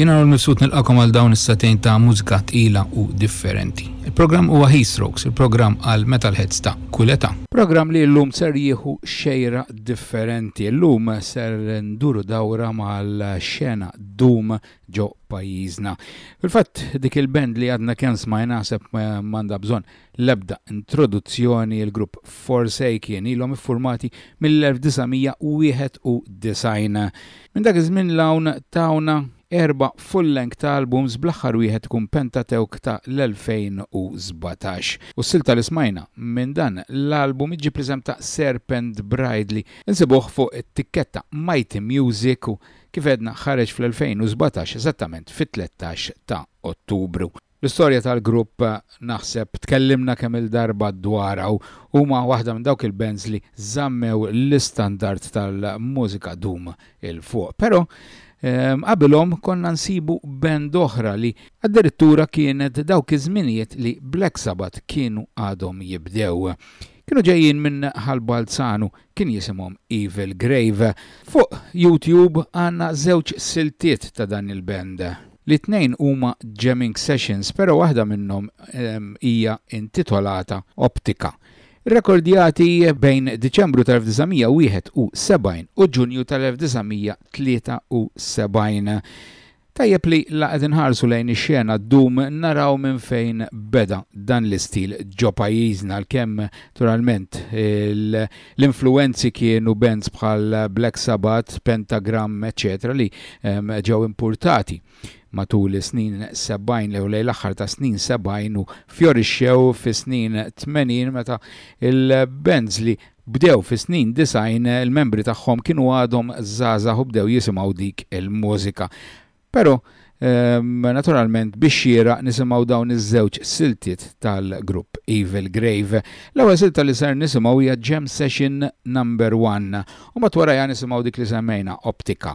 Jien Arnold Mifsud nilqakom għal dawn is-satejn ta' mużika tqila u differenti. Il-programm huwa Heat Strokes, il-programm għal metalheads ta' kull età. Programm li llum ser jieħu xejra differenti. Illum ser nduru dawra mal-xena doom ġo pajjiżna. Fil-fatt dik il-band li għadna kemm smajna naħseb m'għandha bżonn L-ebda introduzzjoni Il-grupp Forsaken ilhom iffurmati mill-1991. Minn dak iż-żmien 'l hawn tawna erba' full-length albums bl-aħħar wieħed ikun Pentateuch ta' l-2017. U s-silta li smajna minn dan l-album iġġib l-isem ta' Serpent Bride li nsibuh fuq it-tikketta Mighty Music u kif għedna ħareġ fl-2017 eżattament fit-tlettax ta' Ottubru. L-istorja tal-grupp naħseb tkellimna kemm-il darba dwarha u huma waħda minn dawk il-bands li żammew l-istandard tal-mużika doom 'il fuq. Però qabilhom konna nsibu band oħra li addirittura kienet dawk iż-żminijiet li Black Sabbath kienu għadhom jibdew. Kienu ġejjin minn Ħal Balzanu, kien jisimhom Evil Grave. Fuq YouTube għandna żewġ siltiet ta' dan il-band, li t-tnejn huma jamming sessions però waħda minnhom hija intitolata Optika, rrekordjati bejn Diċembru tal-1971 u Ġunju tal-1973. Tajjeb li la qed inħarsu lejn ix-xena ddum naraw minn fejn beda dan l-istil ġo pajjiżna għalkemm naturalment l-influwenzi kienu bands bħal Black Sabbath, Pentagram eċċetera li ġew impurtati matul is-snin sebbgħin jew lejn l-aħħar tas-snin sebbgħin u fjorixxew fis-snin tmenin meta l-bands li Bdew fis-snin disgħin, il-membri tagħhom kienu għadhom żgħażagħ u bdew jisimgħu dik il-mużika. Però, naturalment, bix-xieraq nisimgħu dawn iż-żewġ siltiet tal-grupp Evil Grave. L-ewwel silta li ser nisimgħu hija Jam Session Number One u mat warajha nisimgħu dik li semmejna, Optika.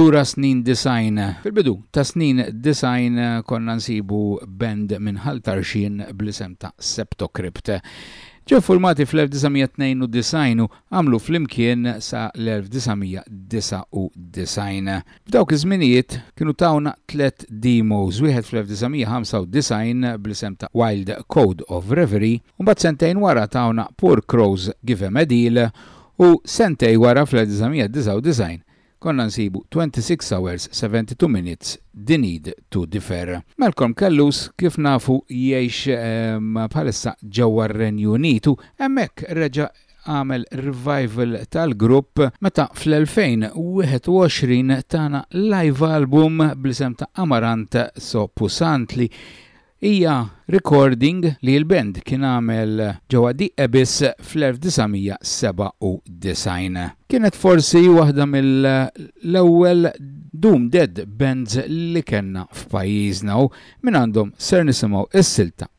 Lura snin design. Fil-bidu ta' snin design konna nsibu band minn ħal tarxin bl-isem ta' Septocrypt. Ġew formati fl-1992 u għamlu flimkien sa l-1999. F'dawk iż-żminijiet kienu tawna tliet demos, wieħed fl-1995 bl-isem ta' Wild Code of Reverie, u mbagħad sentejn wara tawna Poor Crows Give 'em a Deal, u sentej wara fl-1999 konna nsibu 26 Hours, 72 Minutes, The Need to Differ. Malcolm Callus kif nafu jgħix bħalissa ġewwa r-Renju Unit u hemmhekk reġa' għamel revival tal-grupp meta fl-2021 tana live album bl-isem ta' Amarant So Pusant li hija recording li l-band kien għamel ġewwa The Abyss fl-1997. Kienet forsi waħda mill-ewwel Doom Dead bands li kellna f'pajjiżna u minn għandhom ser nisimgħu s-silta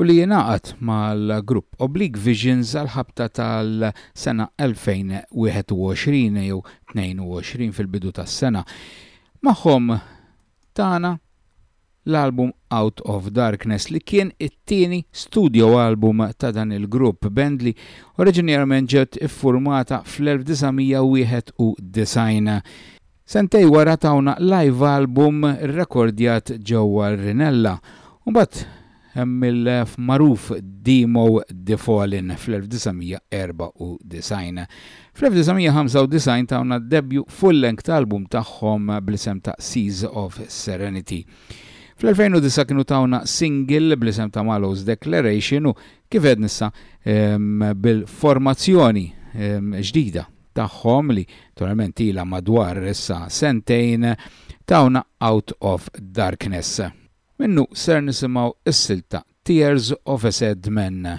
u li jingħaqad mal-grupp Oblique Visions għall-ħabta tal-sena 2021 jew 22 fil-bidu tas-sena. Magħhom tana l-album Out of Darkness li kien it-tieni studio album ta' dan il-grupp, band li oriġinjarment ġiet iffurmata fl-1991. Sentejn wara tawna live album rrekordjat ġewwa r-Rinella u mbagħad hemm il-magħruf demo The Fallen fl-1994. Fl-1995 tawna d-debut full-length album tagħhom bl-isem ta' Seas of Serenity. Fl-2009 kienu tawna single bl-isem ta' Mallow's Declaration u kif għedna issa bil-formazzjoni ġdida tagħhom li naturalment ilha madwar issa sentejn, tawna Out of Darkness. Minnu ser nisimgħu s-silta Tears of a Sad Man.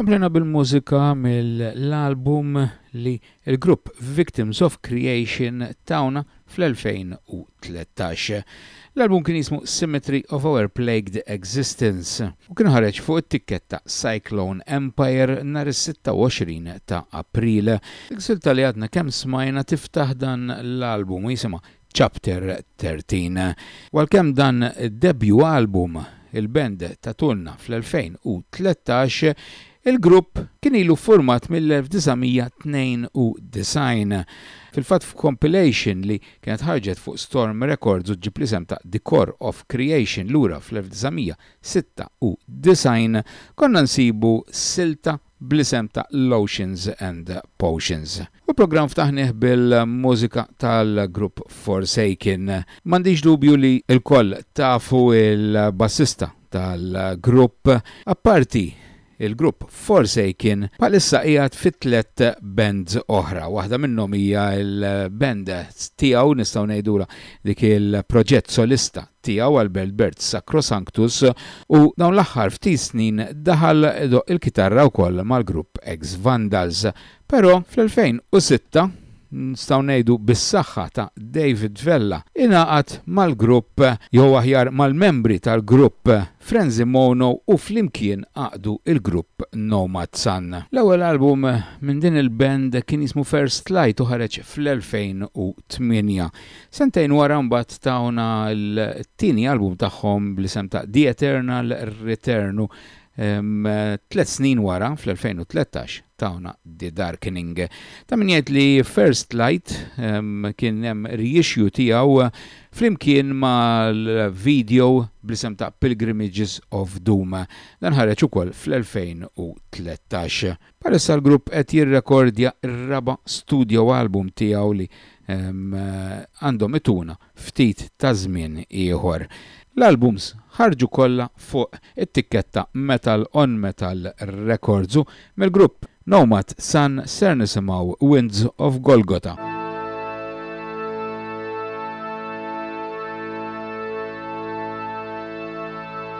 Komplena bil-mużika mill-album li il-grupp Victims of Creation tawna fl-2013. L-album kien jismu Symmetry of Our Plagued Existence u kien ħareġ fuq it-tikketta Cyclone Empire nhar is-26 ta' April. Il-silta li għadna kemm smajna tiftaħ dan l-album u jisimha Chapter 13 Għalkemm dan id-debju album il-band tatulna fl-2013, il-grupp kien ilu ffurmat mill-1992. Fil-fatt f'compilation li kienet ħarġet fuq Storm Records u ġġib l-isem ta' The Core of Creation lura fl-1996, konna nsibu silta bl-isem ta' Lotions and Potions. U l-programm ftaħnieh bil-mużika tal-grupp Forsaken. M'għandix dubju li lkoll tafu l-bassista tal-grupp. Apparti l-grupp Forsaken, bħalissa qiegħed fi tliet bands oħra. Waħda minnhom hija l-band tiegħu, nistgħu ngħidulha dik il-proġett solista tiegħu għall-Belt Birds Sacrosanctus u dawn l-aħħar ftit snin daħal idoqq il-kitarra wkoll mal-grupp Ex Vandals. Però fl-2006, nistgħu ngħidu bis-saħħa ta' David Vella, ingħaqad mal-grupp, jew aħjar mal-membri tal-grupp Frenzy Mono u flimkien għaqdu l-grupp Nomad Sun. L-ewwel album minn din il-band kien jismu First Light u ħareġ fl-2008. Sentejn wara mbagħad tawna t-tieni album tagħhom bl-isem ta' The Eternal Return u tliet snin wara, fl-2013, tawna The Darkening. Ta' min jgħid li First Light kien hemm reissue tiegħu flimkien mal-video bl-isem ta' Pilgrimages of Doom. Dan ħareġ ukoll fl-2013. Bħalissa l-grupp qed jirrekordja r-raba' studio album tiegħu li għandhom ituna ftit ta' żmien ieħor. L-albums ħarġu kollha fuq it-tikketta Metal on Metal Records u mill-grupp Nomad Sun ser nisimgħu Winds of Golgotha.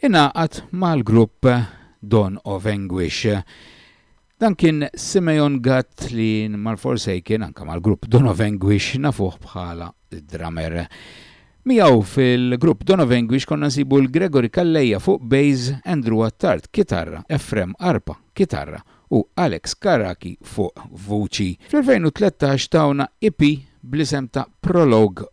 Ingħaqad mal-grupp Dawn of Anguish. Dan kien Simeon Gatt li mal-forsejkien anke mal-grupp Dawn of Anguish nafuh bħala d-drummer. Miegħu fil-grupp Dawn of Anguish konna nsibu 'l Gregory Calleja fuq bass, Andrew Attard, kitarra, Efrem Arpa, kitarra, u Alex Carracci fuq vuċi. Fl-2013 tawna EP bl-isem ta' Prologue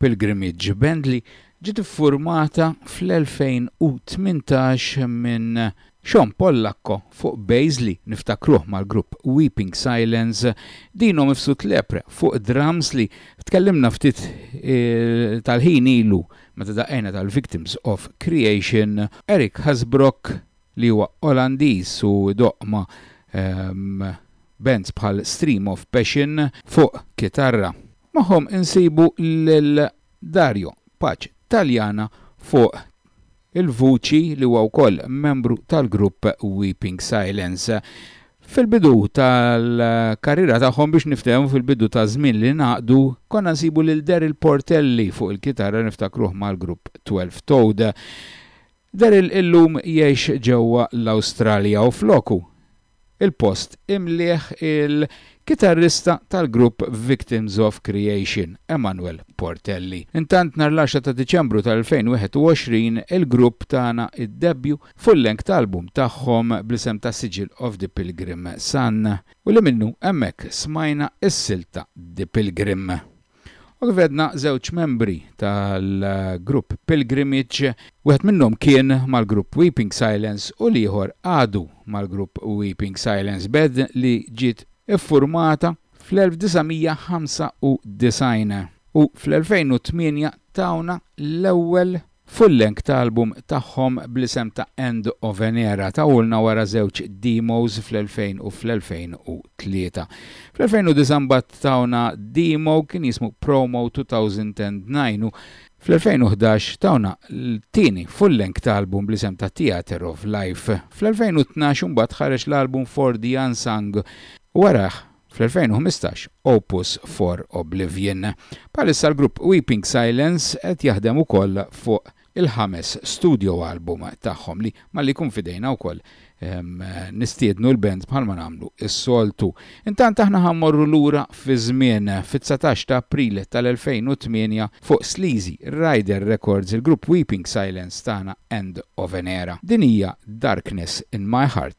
Pilgrimage Band li ġiet iffurmata fl-2018 minn Sean Pollacco fuq bass li niftakruh mal-grupp Weeping Silence, Dino Mifsud Lepre fuq drums li tkellimna ftit tal-ħin ilu meta daqqejna tal-Victims of Creation, Eric Hasbroek li huwa Olandiż u jdoqq ma' bands bħal Stream of Passion fuq kitarra. Magħhom insibu lil Dario Paċ Taljana fuq il-vuċi li huwa wkoll membru tal-grupp Weeping Silence. Fil-bidu tal-karriera tagħhom biex niftehmu fil-bidu taż-żmien li ngħaqdu konna nsibu lil Daryl Portelli fuq il-kitarra niftakruh mal-grupp Twelve Toed. Daryl illum jgħix ġewwa l-Awstralja u f'loku, il-post imlieh il-kitarrista tal-grupp Victims of Creation, Emmanuel Portelli. Intant nhar l-għaxra ta' Diċembru tal-2021 il-grupp tana d-debju full-length album tagħhom bl-isem ta' Sigil of the Pilgrim Sun u li minnu hemmhekk smajna s-silta The Pilgrim. U kif għedna żewġ membri tal-grupp Pilgrimage, wieħed minnhom kien mal-grupp Weeping Silence u l-ieħor għadu mal-grupp Weeping Silence band li ġiet iffurmata fl-1995 u fl-2008 tawna l-ewwel Full-length ta' album tagħhom bl-isem ta' End of an Era tawulna wara żewġ demos fl-2000 u fl-2003. Fl-2009 mbagħad tawna demo kien jismu Promo 2009 u fl-2011 tawna l-tieni full-length ta' album bl-isem ta' Theatre of Life. Fl-2012 mbagħad ħareġ l-album For the Unsung u warajh fl-2015, Opus for Oblivion. Bħalissa l-grupp Weeping Silence qed jaħdem ukoll fuq il-ħames studio album tagħhom li malli jkun f'idejna wkoll nistiednu l-band bħalma nagħmlu s-soltu. Intant aħna ħa mmorru lura fiż-żmien fit-19 ta' April tal-2008 fuq Sleazy Rider Records il-grupp Weeping Silence tana End of an Era. Din hija Darkness in My Heart.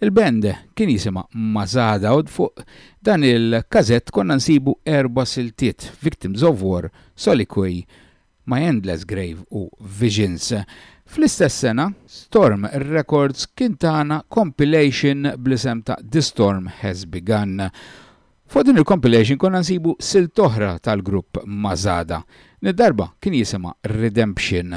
Il-band kien jisimha Mazada u fuq dan il-każett konna nsibu erba' siltiet, Victims of War, Soliquoy, My Endless Grave u Visions. Fl-istess sena, Storm Records kien tana compilation bl-isem ta' The Storm Has Begun. Fuq din il-compilation konna nsibu silt oħra tal-grupp Mazada. Din id-darba kien jisimha Redemption.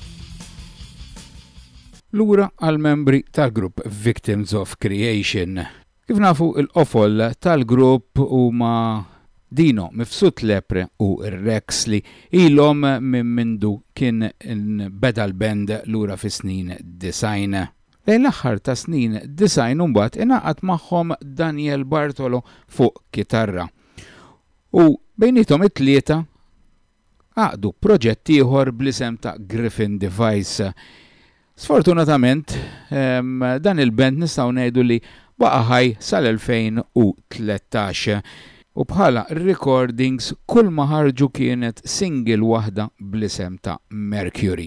Lura għall-membri tal-grupp Victims of Creation. Kif nafu il-qofol tal-grupp huma Dino, Mifsud Lepre u Rex li ilhom minn mindu kien beda l-band lura fis-snin disgħin. Lejn l-aħħar tas-snin disgħin imbagħad ingħaqad magħhom Daniel Bartolo fuq kitarra u bejniethom it-tlieta għaqdu proġett ieħor bl-isem ta' Griffin Device. Sfortunatament, dan il-band nistgħu ngħidu li baqa' ħaj sal-2013, u bħala recordings kulma ħarġu kienet single waħda bl-isem ta' Mercury.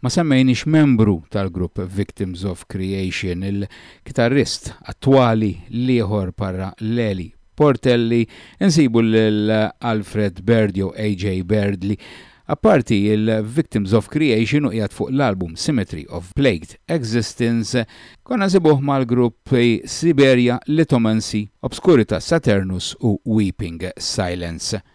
Ma semmejniex membru tal-grupp Victims of Creation, il-kitarrist attwali l-ieħor barra Leli Portelli, insibu lil Alfred Baird jew AJ Baird li apparti il-Victims of Creation u qiegħed fuq l-album Symmetry of Plagued Existence, konna nsibuh mal-gruppi Siberia, Lithomancy, Obscuritas Saturnus u Weeping Silence.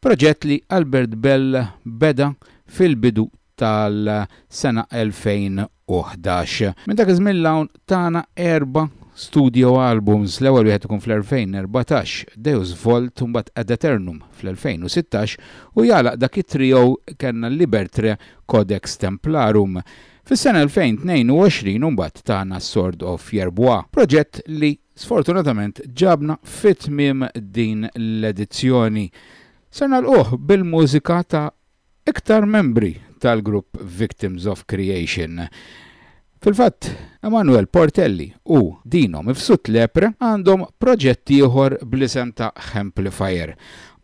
Proġett li Albert Bell beda fil-bidu tal-sena 2011. Minn dak iż-żmien 'l hawn tana erba' studio albums, l-ewwel wieħed ikun fl-2014, Deus Volt u mbagħad Ad Aeternum fl-2016 u jagħlaq dak it-trio kellna Libertre Codex Templarum. Fis-sena 2022 mbagħad tana Sword of Yerbois, proġett li sfortunatament ġabna fi tmiem din l-edizzjoni. Ser nagħlquh bil-mużika ta' iktar membri tal-grupp Victims of Creation. Fil-fatt, Emanuel Portelli u Dino Mifsud Lepre għandhom proġett ieħor bl-isem ta' Hemplifier.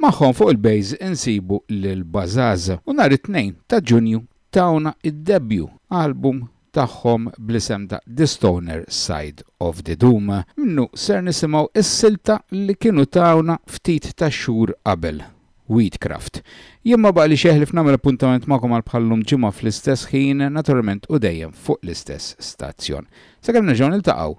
Magħhom fuq il-bass insibu lil Bazaz u nhar it-Tnejn ta' Ġunju tawna d-debju album tagħhom bl-isem ta' The Stoner Side of the Doom, minnu ser nisimgħu s-silta li kienu tawna ftit tax-xhur qabel, Weedcraft. Jien ma baqli xejn ħlief nagħmel appuntament magħkom għal bħal-lum ġimgħa fl-istess ħin, naturalment u dejjem fuq l-istess stazzjon. Sakemm nerġgħu niltaqgħu,